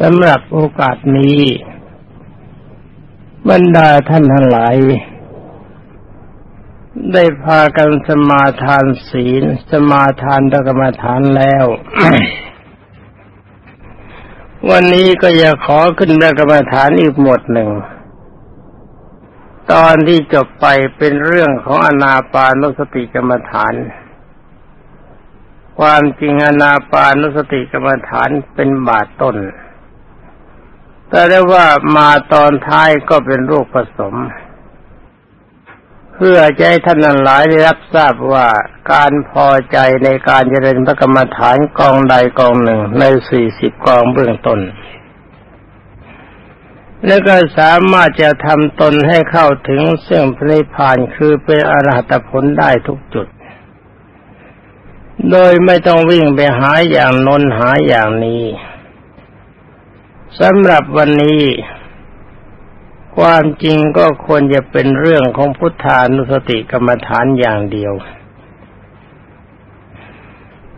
สำหรับโอกาสนี้ บรรดาท่านทั้งหลาย ได้พากันสมาทานศีล สมาทานตกรรมฐานแล้ว วันนี้ก็อยากขอขึ้นตกรรมฐานอีกหมดหนึ่ง ตอนที่จบไปเป็นเรื่องของอนาปานุสติกรรมฐานความจริงอนาปานุสติกรรมฐานเป็นบาทต้น แต่ได้ว่ามาตอนท้ายก็เป็นรูปผสม เพื่อจะให้ท่านหลายได้รับทราบว่าการพอใจในการเจริญพระกรรมฐานกองใดกองหนึ่งในสี่สิบกองเบื้องต้นแล้วก็สามารถจะทำตนให้เข้าถึงเสื่องพระนิพพานคือเป็นอรหัตผลได้ทุกจุด โดยไม่ต้องวิ่งไปหาอย่างนนหาอย่างนี้ สำหรับวันนี้ ความจริงก็ควรจะเป็นเรื่องของพุทธานุสติกรรมฐานอย่างเดียว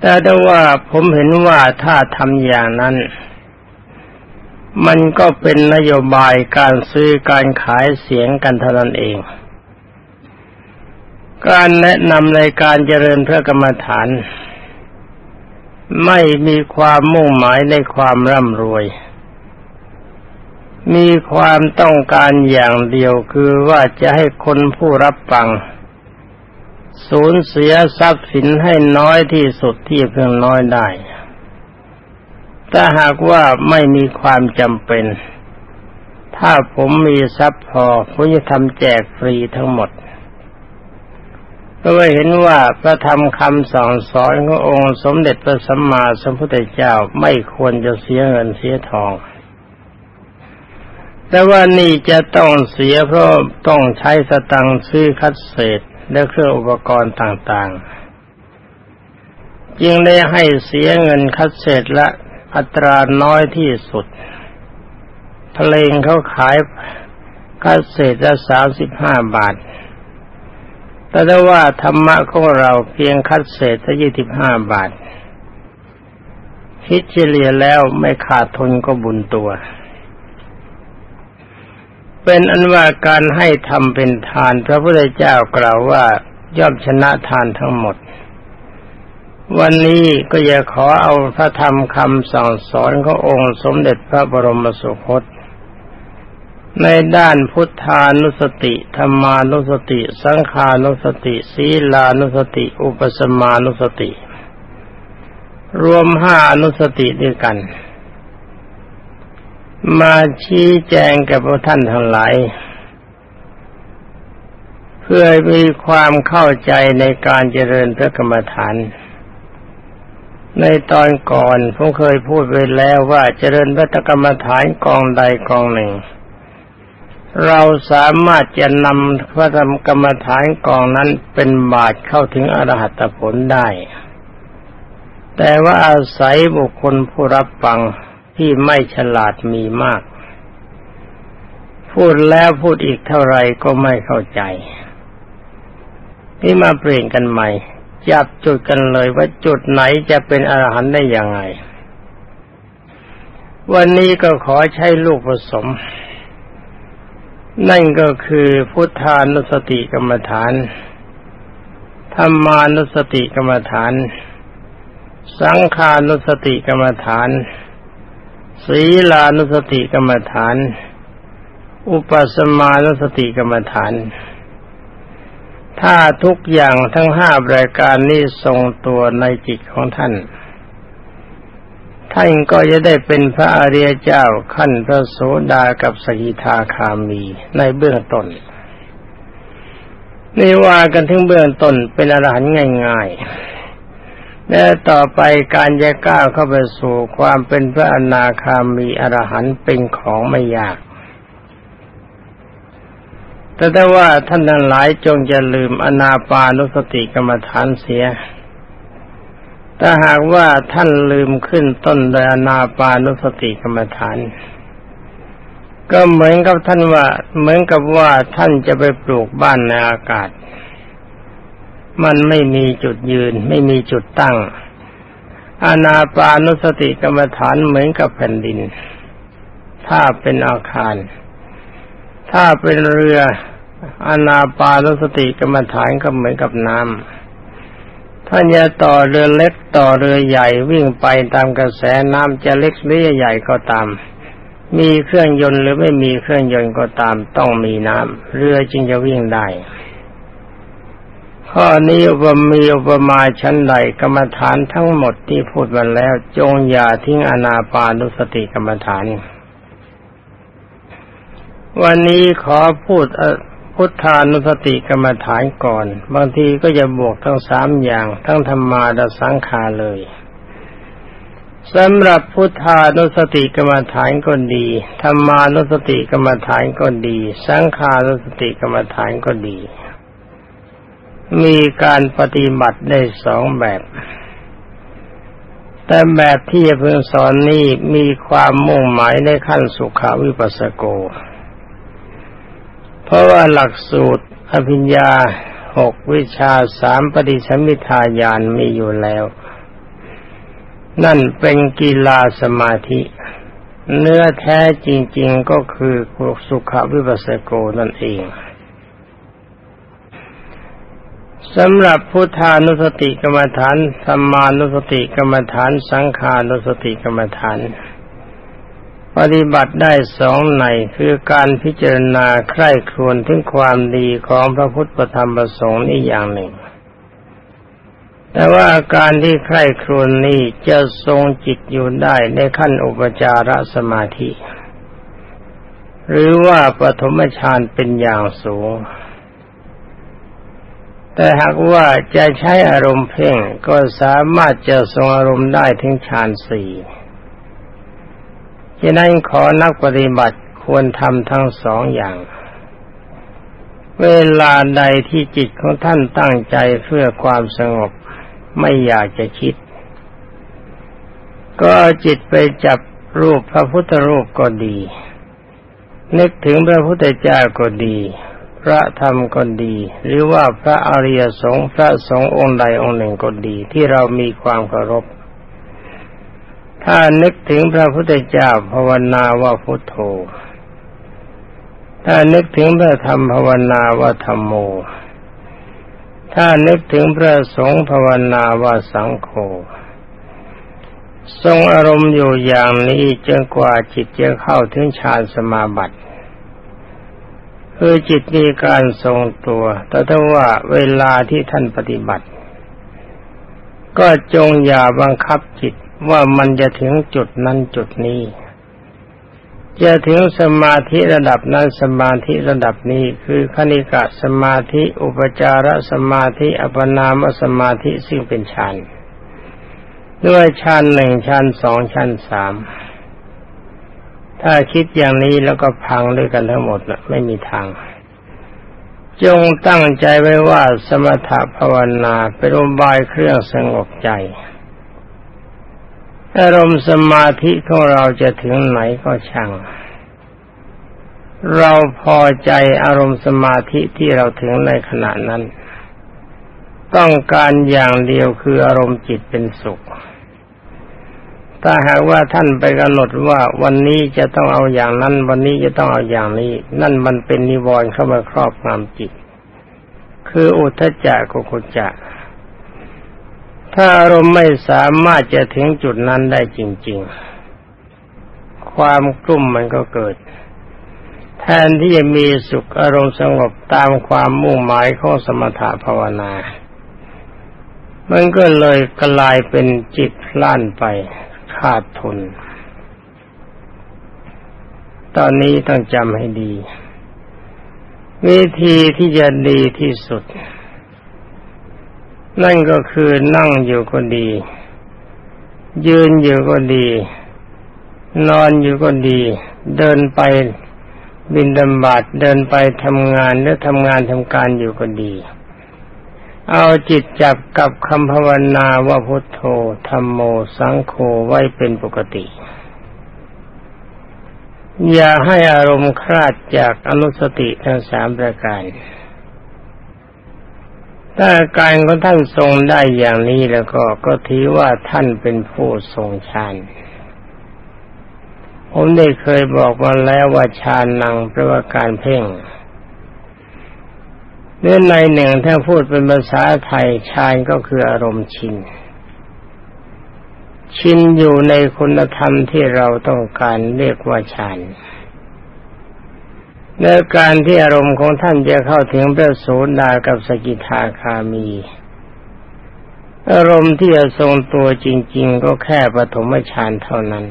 แต่ถ้ว่าผมเห็นว่าถ้าทำอย่างนั้น มันก็เป็นนโยบายการซื้อการขายเสียงกันเท่านั้นเอง การแนะนำในการเจริญพระกรรมฐาน ไม่มีความมุ่งหมายในความร่ำรวย มีความต้องการอย่างเดียวคือว่าจะให้คนผู้รับฟัง สูญเสียทรัพย์สินให้น้อยที่สุดที่เพียงน้อยได้ ถ้าหากว่าไม่มีความจำเป็น ถ้าผมมีทรัพย์พอผมจะทำแจกฟรีทั้งหมดเพราะเห็นว่าพระธรรมคำสอนสอนขององค์สมเด็จพระสัมมาสัมพุทธเจ้าไม่ควรจะเสียเงินเสียทอง แต่ว่านี่จะต้องเสียเพราะต้องใช้สตังค์ซื้อคัดเศษและเครื่องอุปกรณ์ต่างๆ จึงได้ให้เสียเงินคัดเศษละอัตราน้อยที่สุด เพลงเขาขายคัดเศษละสามสิบห้าบาท แต่ถ้าว่าธรรมะของเราเพียงคัดเศษถ้ายี่สิบห้าบาท คิดเฉลี่ยแล้วไม่ขาดทุนก็บุญตัว เป็นอันว่าการให้ทำเป็นทาน พระพุทธเจ้ากล่าวว่าย่อมชนะทานทั้งหมด วันนี้ก็อยากขอเอาพระธรรมคำสั่งสอนขององค์สมเด็จพระบรมสุคต ในด้านพุทธานุสติธรรมานุสติ สังขานุสติ ศีลานุสติ อุปสมานุสติ รวมห้าอนุสติด้วยกัน มาชี้แจงกับพระท่านทั้งหลาย เพื่อมีความเข้าใจในการเจริญพระกรรมฐาน ในตอนก่อนผมเคยพูดไว้แล้วว่าเจริญพระกรรมฐานกองใดกองหนึ่ง เราสามารถจะนำพระธรรมกรรมฐานกองนั้นเป็นบาตเข้าถึงอรหัตผลได้ แต่ว่าอาศัยบุคคลผู้รับฟัง ที่ไม่ฉลาดมีมาก พูดแล้วพูดอีกเท่าไรก็ไม่เข้าใจที่มาเปลี่ยนกันใหม่จับจุดกันเลยว่าจุดไหนจะเป็นอรหันต์ได้อย่างไง วันนี้ก็ขอใช้ลูกผสม นั่นก็คือพุทธานุสติกรรมฐานธรรมานุสติกรรมฐาน สังขานุสติกรรมฐาน ศีลานุสติกรรมฐาน อุปสมานุสติกรรมฐาน ถ้าทุกอย่างทั้งห้ารายการนี้ทรงตัวในจิตของท่าน ท่านก็จะได้เป็นพระอริยเจ้าขั้นพระโสดากับสกิทาคามีในเบื้องต้นนี่ว่ากันถึงเบื้องต้นเป็นอรหันต์ง่าย ๆ และต่อไปการจะก้าวเข้าไปสู่ความเป็นพระอนาคามีอรหันต์เป็นของไม่ยากแต่ถ้ว่าท่านทั้งหลายจงจะลืมอนาปานุสติกรรมฐานเสีย ถ้าหากว่าท่านลืมขึ้นต้นโดยอนาปานุสติกรรมฐาน ก็เหมือนกับท่านว่าเหมือนกับว่าท่านจะไปปลูกบ้านในอากาศ มันไม่มีจุดยืน ไม่มีจุดตั้ง อานาปานุสติกรรมฐานเหมือนกับแผ่นดิน ถ้าเป็นอาคาร ถ้าเป็นเรือ อานาปานสติกรรมฐานก็เหมือนกับน้ำท่านจะต่อเรือเล็กต่อเรือใหญ่วิ่งไปตามกระแสน้ำจะเล็กหรือใหญ่ก็ตามมีเครื่องยนต์หรือไม่มีเครื่องยนต์ก็ตามต้องมีน้ำเรือจึงจะวิ่งได้ ข้อนี้อุปมีอุปมาชั้นใดกรรมฐานทั้งหมดที่พูดมาแล้ว จงอย่าทิ้งอนาปานุสติกรรมฐาน วันนี้ขอพูดพุทธานุสติกรรมฐานก่อน บางทีก็จะบวกทั้งสามอย่าง ทั้งธรรมาดสังขาเลยสำหรับพุทธานุสติกรรมฐานก็ดีธรรมานุสติกรรมฐานก็ดี สังขานุสติกรรมฐานก็ดี มีการปฏิบัติได้สองแบบ แต่แบบที่จะเพิ่งสอนนี้มีความมุ่งหมายในขั้นสุขาวิปัสสโก เพราะว่าหลักสูตรอภิญญาหกวิชาสามปฏิสมิทายานมีอยู่แล้ว นั่นเป็นกีฬาสมาธิ เนื้อแท้จริง ๆก็คือสุขวิปัสสโกนั่นเอง สำหรับพุทธานุสติกรรมฐานธรรมานุสติกรรมฐาน สังขานุสติกรรมฐาน ปฏิบัติได้สองในคือการพิจารณาใคร่ครวญถึงความดีของพระพุทธธรรมประสงค์นี่อย่างหนึ่ง แต่ว่าอาการที่ใคร่ครวญนี้จะทรงจิตอยู่ได้ในขั้นอุปจารสมาธิ หรือว่าปฐมฌานเป็นอย่างสูง แต่หากว่าจะใช้อารมณ์เพ่งก็สามารถจะทรงอารมณ์ได้ถึงฌานสี่ฉะนั้นขอนักปฏิบัติควรทำทั้งสองอย่าง เวลาใดที่จิตของท่านตั้งใจเพื่อความสงบไม่อยากจะคิด ก็จิตไปจับรูปพระพุทธรูปก็ดี นึกถึงพระพุทธเจ้าก็ดี พระธรรมก็ดี หรือว่าพระอริยสงฆ์พระสงฆ์องค์ใดองค์หนึ่งก็ดี ที่เรามีความเคารพ ถ้านึกถึงพระพุทธเจ้าภาวนาว่าพุทโธถ้านึกถึงพระธรรมภาวนาว่าธรรมโม ถ้านึกถึงพระสงฆ์ภาวนาว่าสังโฆ ทรงอารมณ์อยู่อย่างนี้จนกว่าจิตจะเข้าถึงฌานสมาบัติ คือจิตมีการทรงตัว แต่ถ้าว่าเวลาที่ท่านปฏิบัติ ก็จงอย่าบังคับจิตว่ามันจะถึงจุดนั้นจุดนี้ จะถึงสมาธิระดับนั้นสมาธิระดับนี้คือคณิกะสมาธิอุปจารสมาธิอัปนามสมาธิซึ่งเป็นฌานด้วยฌานหนึ่งฌานสองฌานสาม ถ้าคิดอย่างนี้แล้วก็พังด้วยกันทั้งหมดนะไม่มีทาง จงตั้งใจไว้ว่าสมถะภาวนาเป็นอุบายเครื่องสงบใจอารมณ์สมาธิของเราจะถึงไหนก็ช่าง เราพอใจอารมณ์สมาธิที่เราถึงในขณะนั้น ต้องการอย่างเดียวคืออารมณ์จิตเป็นสุข ถ้าหากว่าท่านไปกำหนดว่าวันนี้จะต้องเอาอย่างนั้น วันนี้จะต้องเอาอย่างนี้ นั่นมันเป็นนิวรณ์เข้ามาครอบงำจิต คืออุทจจะกุกุจจะถ้าอารมณ์ไม่สามารถจะถึงจุดนั้นได้จริง ๆ ความกลุ่มมันก็เกิด แทนที่จะมีสุขอารมณ์สงบตามความมุ่งหมายของสมถะภาวนา มันก็เลยกลายเป็นจิตล้านไป ขาดทุน ตอนนี้ต้องจำให้ดี วิธีที่จะดีที่สุด นั่นก็คือนั่งอยู่ก็ดี ยืนอยู่ก็ดี นอนอยู่ก็ดี เดินไปบินดำบาดเดินไปทำงานหรือทำงานทำการอยู่ก็ดี เอาจิตจับกับคำภาวนาว่าพุทโธธรรมโมสังโฆไว้เป็นปกติ อย่าให้อารมณ์คลาดจากอนุสติทั้งสามประการถ้าการของท่านทรงได้อย่างนี้แล้วก็ก็ถือว่าท่านเป็นผู้ทรงฌานผมได้เคยบอกมาแล้วว่าฌานนังแปลว่าการเพ่ง เนื้อในหนึ่งถ้าพูดเป็นภาษาไทยฌานก็คืออารมณ์ชิน ชินอยู่ในคุณธรรมที่เราต้องการเรียกว่าฌานในการที่อารมณ์ของท่านจะเข้าถึงพระโสดากับสกิทาคามี อารมณ์ที่จะทรงตัวจริง ๆ ก็แค่ปฐมฌานเท่านั้น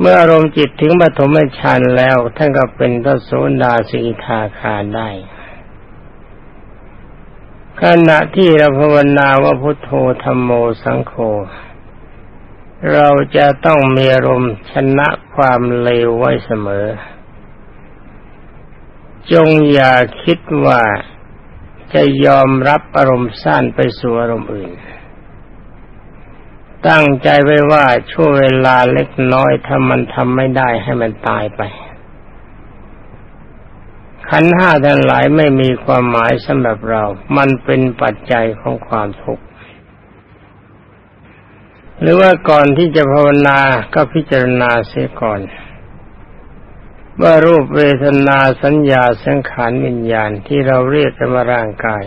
เมื่ออารมณ์จิตถึงปฐมฌานแล้วท่านก็เป็นพระโสดาสิทาคาได้ ขณะที่เราภาวนาว่าพุทโธธรรมโมสังโฆเราจะต้องมีอารมณ์ชนะความเลวไว้เสมอ จงอย่าคิดว่าจะยอมรับอารมณ์สั้นไปสู่อารมณ์อื่น ตั้งใจไว้ว่าช่วงเวลาเล็กน้อยถ้ามันทำไม่ได้ให้มันตายไป ขันห้าทั้งหลายไม่มีความหมายสำหรับเรา มันเป็นปัจจัยของความทุกข์หรือว่าก่อนที่จะภาวนาก็พิจารณาเสียก่อน ว่ารูปเวทนาสัญญาสังขารวิญญาณที่เราเรียกกันว่าร่างกาย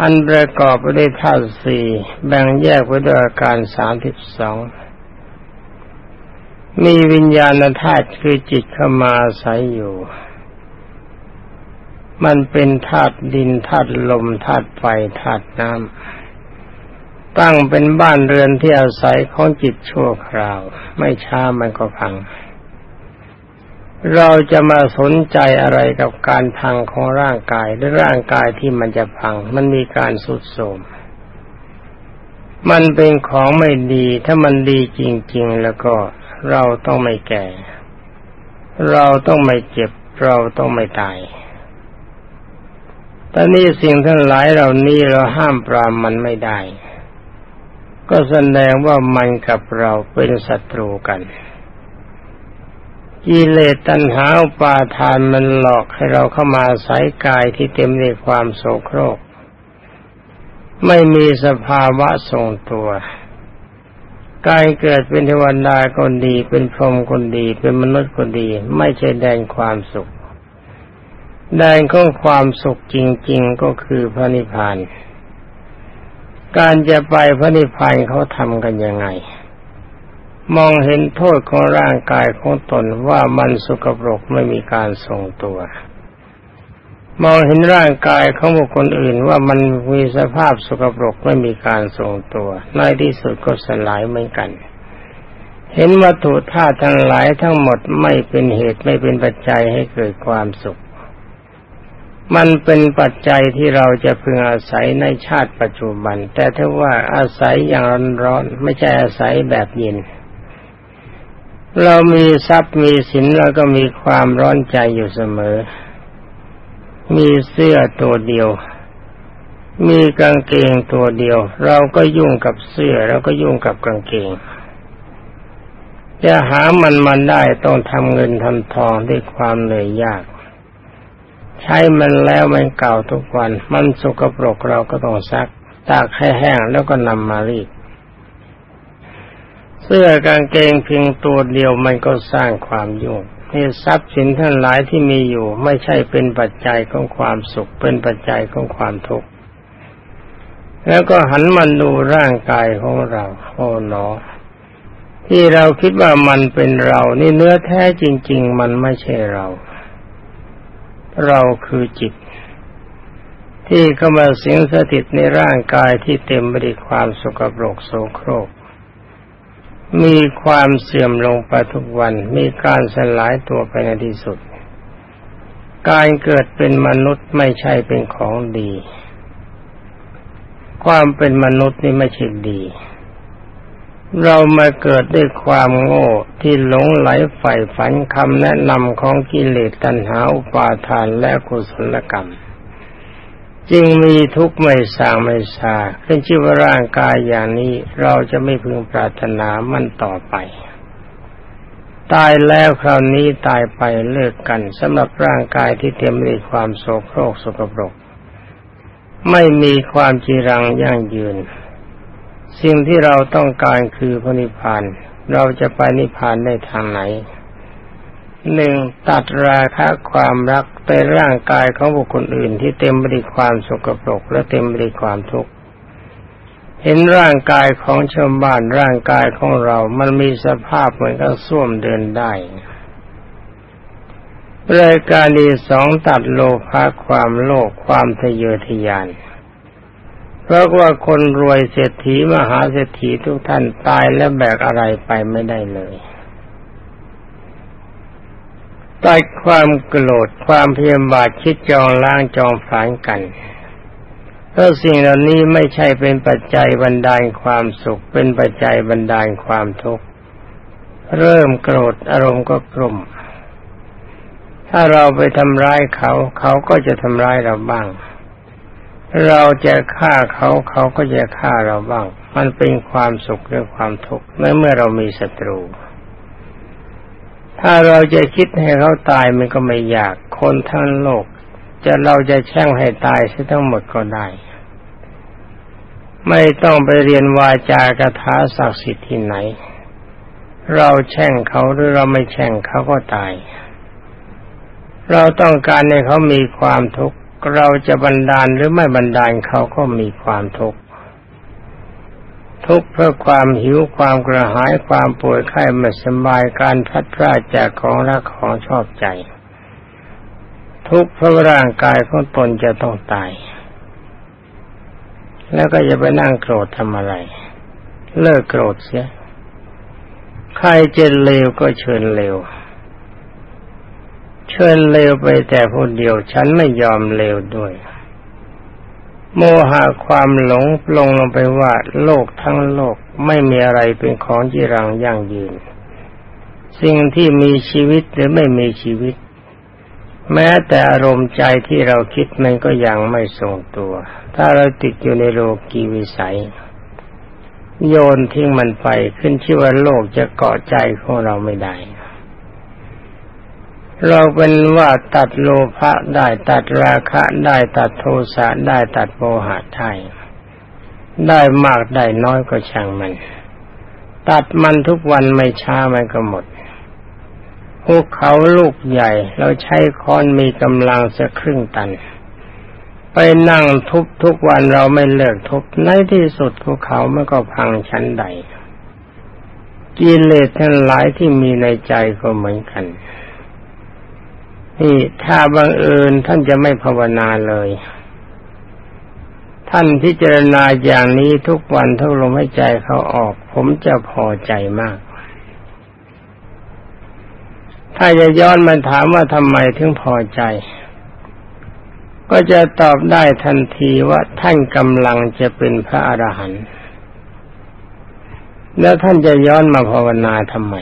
อันประกอบไปด้วยธาตุสี่แบ่งแยกไว้ด้วยอาการสามสิบสองมีวิญญาณธาตุคือจิตเข้ามาอาศัยอยู่ มันเป็นธาตุดินธาตุลมธาตุไฟธาตุน้ำตั้งเป็นบ้านเรือนที่อาศัยของจิตชั่วคราว ไม่ช้ามันก็พัง เราจะมาสนใจอะไรกับการพังของร่างกายหรือร่างกายที่มันจะพัง มันมีการสุดโทมมันเป็นของไม่ดี ถ้ามันดีจริง ๆ แล้วก็เราต้องไม่แก่ เราต้องไม่เจ็บ เราต้องไม่ตายตอนนี้สิ่งทั้งหลายเหล่านี้เราห้ามปรามมันไม่ได้ ก็แสดงว่ามันกับเราเป็นศัตรูกัน กิเลสตัณหาปาทานมันหลอกให้เราเข้ามาสายกายที่เต็มด้วยความโศโครก ไม่มีสภาวะทรงตัวกายเกิดเป็นเทวดาคนดี เป็นพรหมคนดี เป็นมนุษย์คนดี ไม่ใช่แดนความสุข แดนของความสุขจริง ๆก็คือพระนิพพาน การจะไปพระนิพพานเขาทำกันยังไง มองเห็นโทษของร่างกายของตนว่ามันสุกปรกไม่มีการทรงตัว มองเห็นร่างกายของบุคคลอื่นว่ามันมีสภาพสุกปรกไม่มีการทรงตัว ในที่สุดก็สลายเหมือนกัน เห็นวัตถุธาตุทั้งหลายทั้งหมดไม่เป็นเหตุไม่เป็นปัจจัยให้เกิดความสุข มันเป็นปัจจัยที่เราจะพึงอาศัยในชาติปัจจุบัน แต่ถ้าว่าอาศัยอย่างร้อนๆไม่ใช่อาศัยแบบเย็น เรามีทรัพย์มีสินเราก็มีความร้อนใจอยู่เสมอ มีเสื้อตัวเดียว มีกางเกงตัวเดียว เราก็ยุ่งกับเสื้อเราก็ยุ่งกับกางเกง จะหามันมันได้ต้องทำเงินทำทองด้วยความเหนื่อยยาก ใช้มันแล้วมันเก่าทุกวัน มันสกปรกเราก็ต้องซัก ตากให้แห้งแล้วก็นำมารีด สื้อกางเกงเพียงตัวเดียวมันก็สร้างความยุ่งนี่ทรัพย์สินทั้งหลายที่มีอยู่ ไม่ใช่เป็นปัจจัยของความสุข เป็นปัจจัยของความทุกข์แล้วก็หันมาดูร่างกายของเราโอ้หนอ ที่เราคิดว่ามันเป็นเรา นี่เนื้อแท้จริง ๆ มันไม่ใช่เรา เราคือจิต ที่เข้ามาสิงสถิตในร่างกายที่เต็มไปด้วยความสกปรกโสโครก มีความเสื่อมลงไปทุกวัน มีการสลายตัวไปในที่สุด การเกิดเป็นมนุษย์ไม่ใช่เป็นของดี ความเป็นมนุษย์นี่ไม่ใช่ดี เรามาเกิดด้วยความโง่ที่หลงไหลใฝ่ฝันคำแนะนำของกิเลสตัณหาอุปาทานและกุศลกรรม จึงมีทุกข์ไม่สางไม่สาขึ้นชื่อว่าร่างกายอย่างนี้เราจะไม่พึงปรารถนามันต่อไป ตายแล้วคราวนี้ตายไปเลิกกันสำหรับร่างกายที่เต็มด้วยความโศกโรคสกปรก ไม่มีความจีรังยั่งยืน สิ่งที่เราต้องการคือพระนิพพานเราจะไปนิพพานได้ทางไหน หนึ่งตัดราคะความรักในร่างกายของบุคคลอื่นที่เต็มไปด้วยความสกปรกและเต็มไปด้วยความทุกข์เห็นร่างกายของชาวบ้านร่างกายของเรา มันมีสภาพเหมือนกับส้วมเดินได้รายการที่สองตัดโลภะความโลภความทะเยอทะยาน เพราะว่าคนรวยเศรษฐีมหาเศรษฐีทุกท่านตายและแบกอะไรไปไม่ได้เลย ตัดความโกรธความเพียรบาทคิดจองล้างจองฝานกันเพราสิ่งเหล่านี้ไม่ใช่เป็นปัจจัยบรรดาลความสุข เป็นปัจจัยบรรดาลความทุกข์เริ่มโกรธอารมณ์ก็กลุ่ม ถ้าเราไปทำร้ายเขา เขาก็จะทำร้ายเราบ้าง เราจะฆ่าเขาเขาก็จะฆ่าเราบ้าง มันเป็นความสุขหรือความทุกข์เมื่อเรามีศัตรู ถ้าเราจะคิดให้เขาตายมันก็ไม่อยาก คนทั้งโลก จะเราจะแช่งให้ตายซะทั้งหมดก็ได้ ไม่ต้องไปเรียนวาจากถาศักดิ์สิทธิ์ที่ไหน เราแช่งเขาหรือเราไม่แช่งเขาก็ตาย เราต้องการให้เขามีความทุกข์ เราจะบันดาลหรือไม่บันดาลเขาก็มีความทุกข์ ทุกข์เพราะความหิวความกระหายความป่วยไข้ไม่สบายการพัดพลาดจากของรักของชอบใจ ทุกข์เพราะร่างกายของตนจะต้องตาย แล้วก็จะไปนั่งโกรธทำอะไร เลิกโกรธเสียใครจะเลวก็เชิญเลวเชิญเลวไปแต่ผู้เดียวฉันไม่ยอมเลวด้วย โมหะความหลงลงลงไปว่าโลกทั้งโลกไม่มีอะไรเป็นของจีรังยั่งยืน สิ่งที่มีชีวิตหรือไม่มีชีวิต แม้แต่อารมณ์ใจที่เราคิดมันก็ยังไม่ทรงตัว ถ้าเราติดอยู่ในโลกีวิสัย โยนทิ้งมันไปขึ้นชื่อว่าโลกจะเกาะใจของเราไม่ได้ เราเป็นว่าตัดโลภะได้ตัดราคะได้ตัดโทสะได้ตัดโมหะได้ได้มากได้น้อยก็ช่างมัน ตัดมันทุกวันไม่ช้ามันก็หมดภูเขาลูกใหญ่ เราใช้ค้อนมีกำลังสักครึ่งตัน ไปนั่งทุบทุกวันเราไม่เลิกทุบในที่สุดภูเขามันก็พังชั้นใดกิเลสทั้งหลายที่มีในใจก็เหมือนกัน นี่ถ้าบังเอิญท่านจะไม่ภาวนาเลย ท่านพิจารณาอย่างนี้ทุกวันทุกลมหายใจเขาออก ผมจะพอใจมาก ถ้าจะย้อนมาถามว่าทำไมถึงพอใจ ก็จะตอบได้ทันทีว่าท่านกำลังจะเป็นพระอรหันต์แล้วท่านจะย้อนมาภาวนาทำไม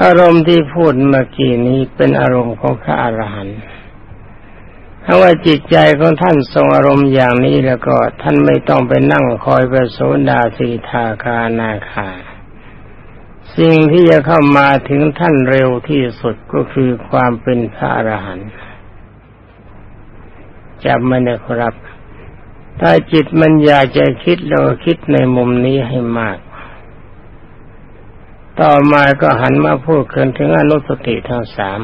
อารมณ์ที่พูดเมื่อกี้นี้เป็นอารมณ์ของพระอรหันต์ถ้าว่าจิตใจของท่านทรงอารมณ์อย่างนี้แล้วก็ท่านไม่ต้องไปนั่งคอยไปโสดาสีทาคานาคา สิ่งที่จะเข้ามาถึงท่านเร็วที่สุดก็คือความเป็นพระอรหันต์จำไม่ได้ครับ ถ้าจิตมันอยากจะคิดเราคิดในมุมนี้ให้มาก ต่อมาก็หันมาพูดกันถึงอนุสติทั้งสาม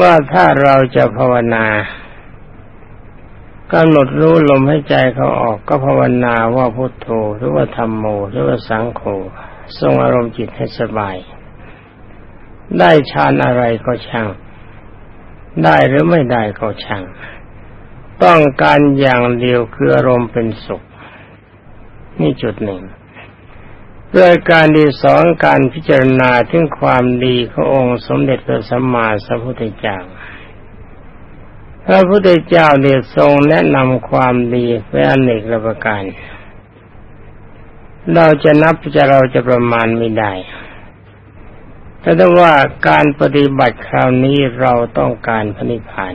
ว่าถ้าเราจะภาวนากำหนดรู้ลมให้ใจเขาออกก็ภาวนาว่าพุทโธหรือว่าธรรมโมหรือว่าสังโฆทรงอารมณ์จิตให้สบาย ได้ฌานอะไรก็ช่าง ได้หรือไม่ได้ก็ช่าง ต้องการอย่างเดียวคืออารมณ์เป็นสุข นี่จุดหนึ่ง ด้วยการดีสองการพิจารณาถึงความดีขององค์สมเด็จพระสัมมาสัมพุทธเจ้า พระพุทธเจ้าเดชทรงแนะนำความดีไว้อเนกประการ เราจะนับจะเราจะประมาณไม่ได้แต่ถ้าว่าการปฏิบัติคราวนี้เราต้องการพระนิพพาน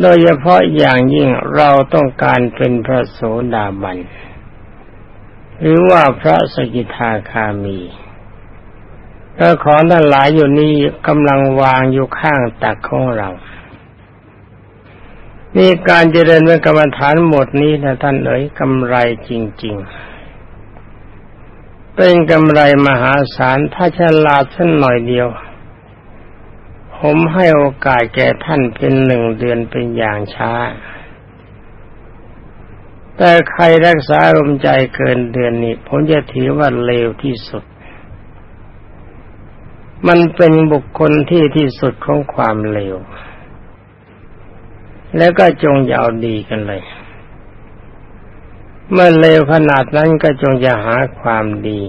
โดยเฉพาะอย่างยิ่งเราต้องการเป็นพระโสดาบัน หรือว่าพระสกิทาคามีพระของท่านหลายอยู่นี้กำลังวางอยู่ข้างตักของเรา นี่การเจริญเป็นกรรมฐานหมดนี้นะท่านเอ๋ยกำไรจริง ๆ เป็นกำไรมหาศาลถ้าฉลาดสักหน่อยเดียว ผมให้โอกาสแก่ท่านเป็นหนึ่งเดือนเป็นอย่างช้า แต่ใครรักษาอารมณ์ใจเกินเดือนนี้ผมจะถือว่าเลวที่สุด มันเป็นบุคคลที่ที่สุดของความเลว แล้วก็จงยาเอาดีกันเลย เมื่อเลวขนาดนั้นก็จงจะหาความดี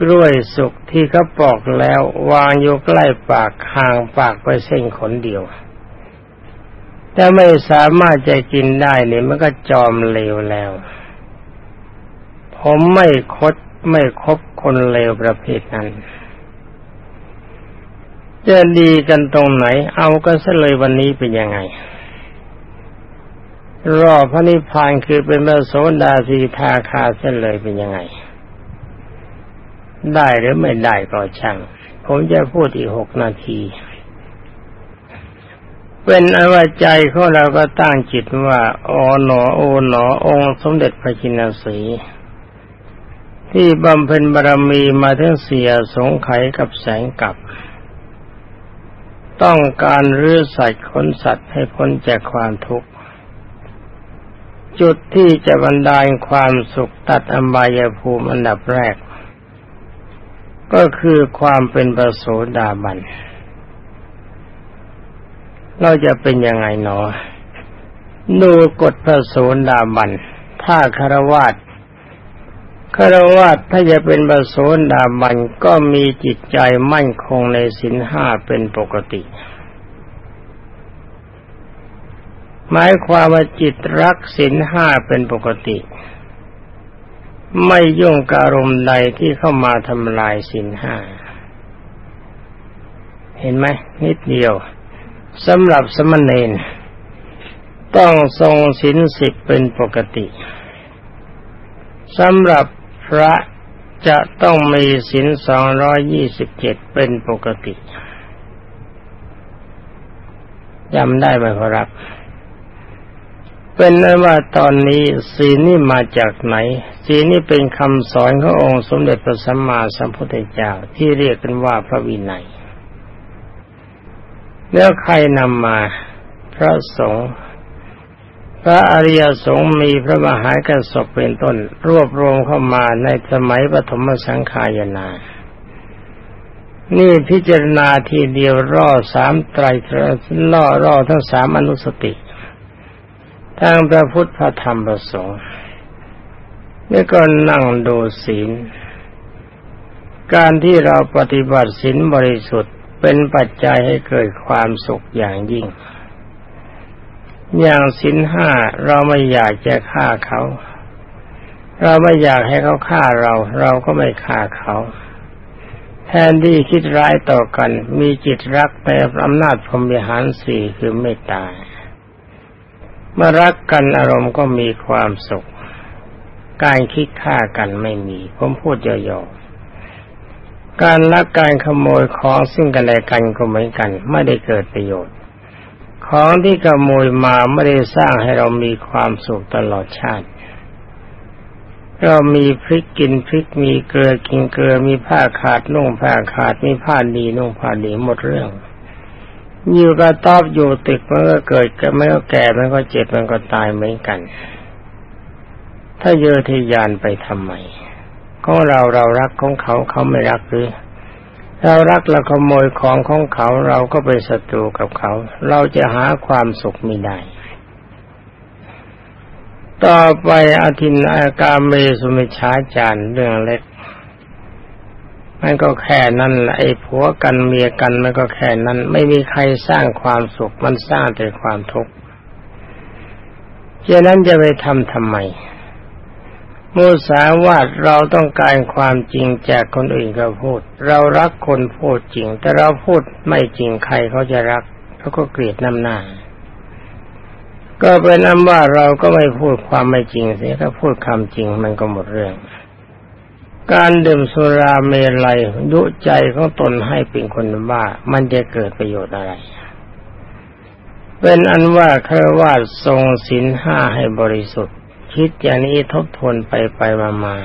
กล้วยสุกที่เขาปอกแล้ววางอยู่ใกล้ปากห่างปากไปเส้นขนเดียว แต่ไม่สามารถจะกินได้เนี่ยมันก็จอมเลวแล้ว ผมไม่คดไม่คบคนเลวประเภทนั้น จะดีกันตรงไหน เอากันซะเลยวันนี้เป็นยังไง รอพระนิพพานคือเป็นพระโสดาสีทาคาเส้นเลยเป็นยังไง ได้หรือไม่ได้ก็ช่าง ผมจะพูดอีกหกนาที เป็นอวใจของเราก็ตั้งจิตว่าอ๋อหนอโอหนอองค์สมเด็จพระจินสีที่บำเพ็ญบารมีมาทั้งเสียสงไขกับแสงกับ ต้องการรื้อสัตว์ขนสัตว์ให้พ้นจากความทุกข์ จุดที่จะบรรดาลความสุขตัดอบายภูมิอันดับแรก ก็คือความเป็นประโสดาบัน เราจะเป็นยังไงหนอ ดูกฎพระโสดาบัน ถ้าคารวาสคารวาสถ้าจะเป็นประโสดาบันก็มีจิตใจมั่นคงในสินห้าเป็นปกติ หมายความว่าจิตรักศีลห้าเป็นปกติ ไม่ยุ่งการมใดที่เข้ามาทำลายศีลห้า เห็นไหมนิดเดียว สำหรับสมณเณรต้องทรงศีลสิบเป็นปกติสำหรับพระจะต้องมีศีลสองร้อยยี่สิบเจ็ดเป็นปกติจำได้ไหมครับ เป็นนั้นว่าตอนนี้สีนี่มาจากไหนสีนี่เป็นคำสอนขององค์สมเด็จพระสัมมาสัมพุทธเจ้าที่เรียกกันว่าพระวินัย แล้วใครนำมาพระสงฆ์พระอริยสงฆ์มีพระมหากระสบเป็นต้น รวบรวมเข้ามาในสมัยปฐมสังขายนา นี่พิจารณาทีเดียวรอสามไตรล่อรอทั้งสามอนุสติทางพระพุทธพระธรรมประสงค์นี่ก็นั่งดูศีล การที่เราปฏิบัติศีลบริสุทธิ์ เป็นปัจจัยให้เกิดความสุขอย่างยิ่ง อย่างศีลห้าเราไม่อยากจะฆ่าเขา เราไม่อยากให้เขาฆ่าเรา เราก็ไม่ฆ่าเขา แทนที่คิดร้ายต่อกัน มีจิตรักแต่อำนาจพรหมิหารสี่คือเมตตายเมื่อรักกันอารมณ์ก็มีความสุข การคิดฆ่ากันไม่มี ผมพูดย่อๆ การลักการขโมยของซึ่งกันและกันก็เหมือนกัน ไม่ได้เกิดประโยชน์ ของที่ขโมยมาไม่ได้สร้างให้เรามีความสุขตลอดชาติ เรามีพริกกินพริกมีเกลือกินเกลือมีผ้าขาดนุ่งผ้าขาดมีผ้าดีนุ่งผ้าดีหมดเรื่องอยู่กระตอบอยู่ติดมันก็เกิดก็ไม่ก็แก่มันก็เจ็บมันก็ตายเหมือนกัน ถ้าเยอทยานไปทำไม ของเราเรารักของเขาเขาไม่รักหรือเรารักเราขโมยของของเขาเราก็เป็นศัตรูกับเขา เราจะหาความสุขไม่ได้ ต่อไปอาทินอากาเมสุมิชาจารเรื่องเล็กมันก็แค่นั้นไอ้ผัวกันเมียกันมันก็แค่นั้น ไม่มีใครสร้างความสุขมันสร้างแต่ความทุกข์ฉะนั้นจะไปทำทำไม มูสาวาดเราต้องการความจริงจากคนอื่นก็พูด เรารักคนพูดจริง แต่เราพูดไม่จริงใครเขาจะรักเขาก็เกลียดน้ำหน้า ก็เป็นน้ำว่าเราก็ไม่พูดความไม่จริงเสียถ้าพูดคำจริงมันก็หมดเรื่อง การดื่มสุราเมลัยยุใจของตนให้เป็นคนบ้ามันจะเกิดประโยชน์อะไรเป็นอันว่าแค่ว่าทรงศีลห้าให้บริสุทธิ์ คิดอย่างนี้ทบทวนไปไปมามา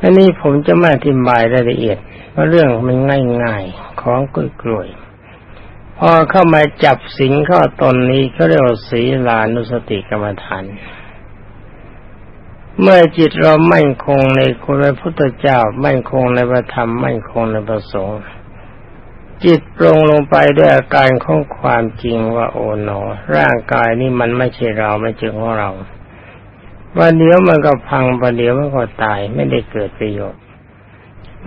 อันนี้ผมจะไม่อธิบายรายละเอียด เพราะเรื่องมันง่ายๆ ของกล้วยๆ พอเข้ามาจับสิงเข้าตนนี้เขาเรียกว่าศีลานุสติกรรมฐาน เมื่อจิตเรามั่นคงในคุณพระพุทธเจ้า มั่นคงในพระธรรม มั่นคงในพระสงฆ์จิตปรงลงไปด้วยอาการของความจริงว่าโอ๋หนอ ร่างกายนี่มันไม่ใช่เราไม่ใช่ของเรา วันเดียวมันก็พังวันเดียวมันก็ตายไม่ได้เกิดประโยชน์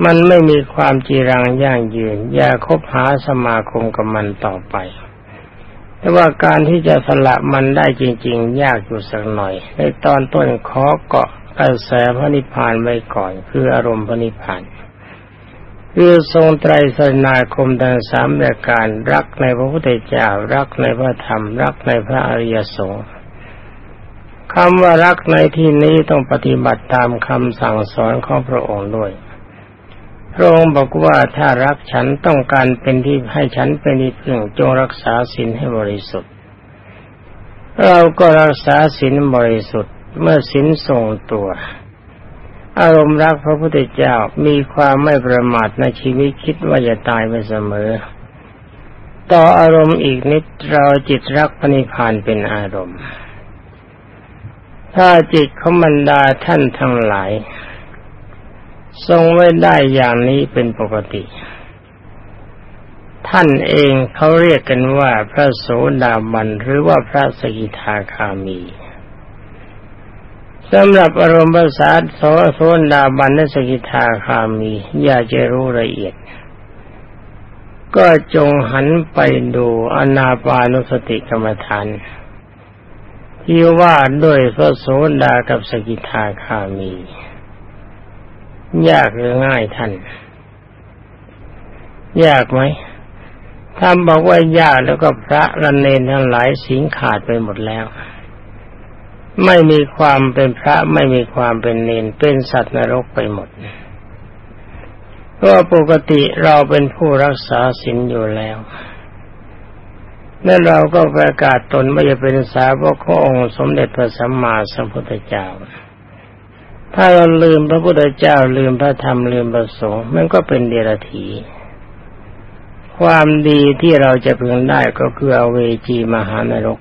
มันไม่มีความจีรังยั่งยืน อย่าคบหาสมาคมกับมันต่อไป แต่ว่าการที่จะสละมันได้จริง ๆ ยากอยู่สักหน่อย ในตอนต้นขอเกาะกระแสพระนิพพานไว้ก่อน คืออารมณ์พระนิพพานคือทรงไตรสนาคมดังสามประการรักในพระพุทธเจ้ารักในพระธรรม รักในพระอริยสงฆ์ คำว่ารักในที่นี้ต้องปฏิบัติตามคำสั่งสอนของพระองค์ด้วย พระองค์บอกว่าถ้ารักฉันต้องการเป็นที่ให้ฉันเป็นที่พึ่งจงรักษาศีลให้บริสุทธิ์ เราก็รักษาศีลบริสุทธิ์เมื่อศีลทรงตัว อารมณ์รักพระพุทธเจ้ามีความไม่ประมาทในชีวิตคิดว่าจะตายไปเสมอ ต่ออารมณ์อีกนิดเราจิตรักพระนิพพานเป็นอารมณ์ ถ้าจิตของบรรดาท่านทั้งหลาย ทรงไว้ได้อย่างนี้เป็นปกติ ท่านเองเขาเรียกกันว่าพระโสดาบันหรือว่าพระสกิทาคามีสำหรับอารมณ์ภาษาโสโสดาบันและสกิทาคามี อยากจะรู้ละเอียด ก็จงหันไปดูอนาปานุสติกรรมฐาน ที่ว่าด้วยพระโสดากับสกิทาคามี ยากหรือง่ายท่าน ยากไหมถ้านบอกว่ายากแล้วก็พระระเนนทั้งหลายสิงขาดไปหมดแล้ว ไม่มีความเป็นพระไม่มีความเป็นเนนเป็นสัตว์นรกไปหมดเพราะปกติเราเป็นผู้รักษาศีลอยู่แล้ว นั่นเราก็ประกาศตนว่าจะเป็นสาวกขององค์สมเด็จพระสัมมาสัมพุทธเจ้า ถ้าเราลืมพระพุทธเจ้าลืมพระธรรมลืมพระสงฆ์มันก็เป็นเดรัจฉีความดีที่เราจะพึงได้ก็คือเอเวจีมหานรก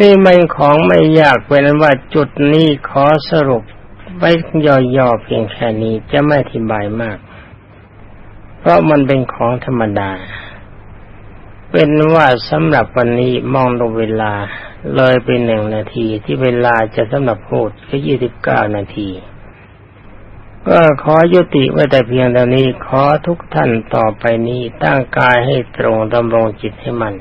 นี่มันของไม่ยากเป็นว่าจุดนี้ขอสรุปไว้ย่อๆเพียงแค่นี้จะไม่อธิบายมาก เพราะมันเป็นของธรรมดา เป็นว่าสำหรับวันนี้มองดูเวลาเลยไปหนึ่งนาทีที่เวลาจะสำหรับพูดก็ยี่สิบเก้านาที ก็ขอยุติไว้แต่เพียงเท่านี้ขอทุกท่านต่อไปนี้ตั้งกายให้ตรงดำรงจิตให้มัน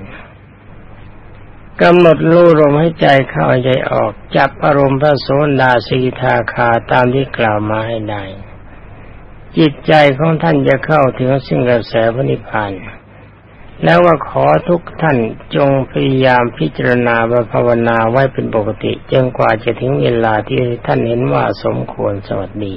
กำหนดรู้ลมให้ใจเข้าใจออก จับอารมณ์พระโสดาสีทาคาตามที่กล่าวมาให้ได้ จิตใจของท่านจะเข้าถึงสิ่งกระแสพระนิพพาน แล้วว่าขอทุกท่านจงพยายามพิจารณาบภาวนาไว้เป็นปกติจนกว่าจะถึงเวลาที่ท่านเห็นว่าสมควรสวัสดี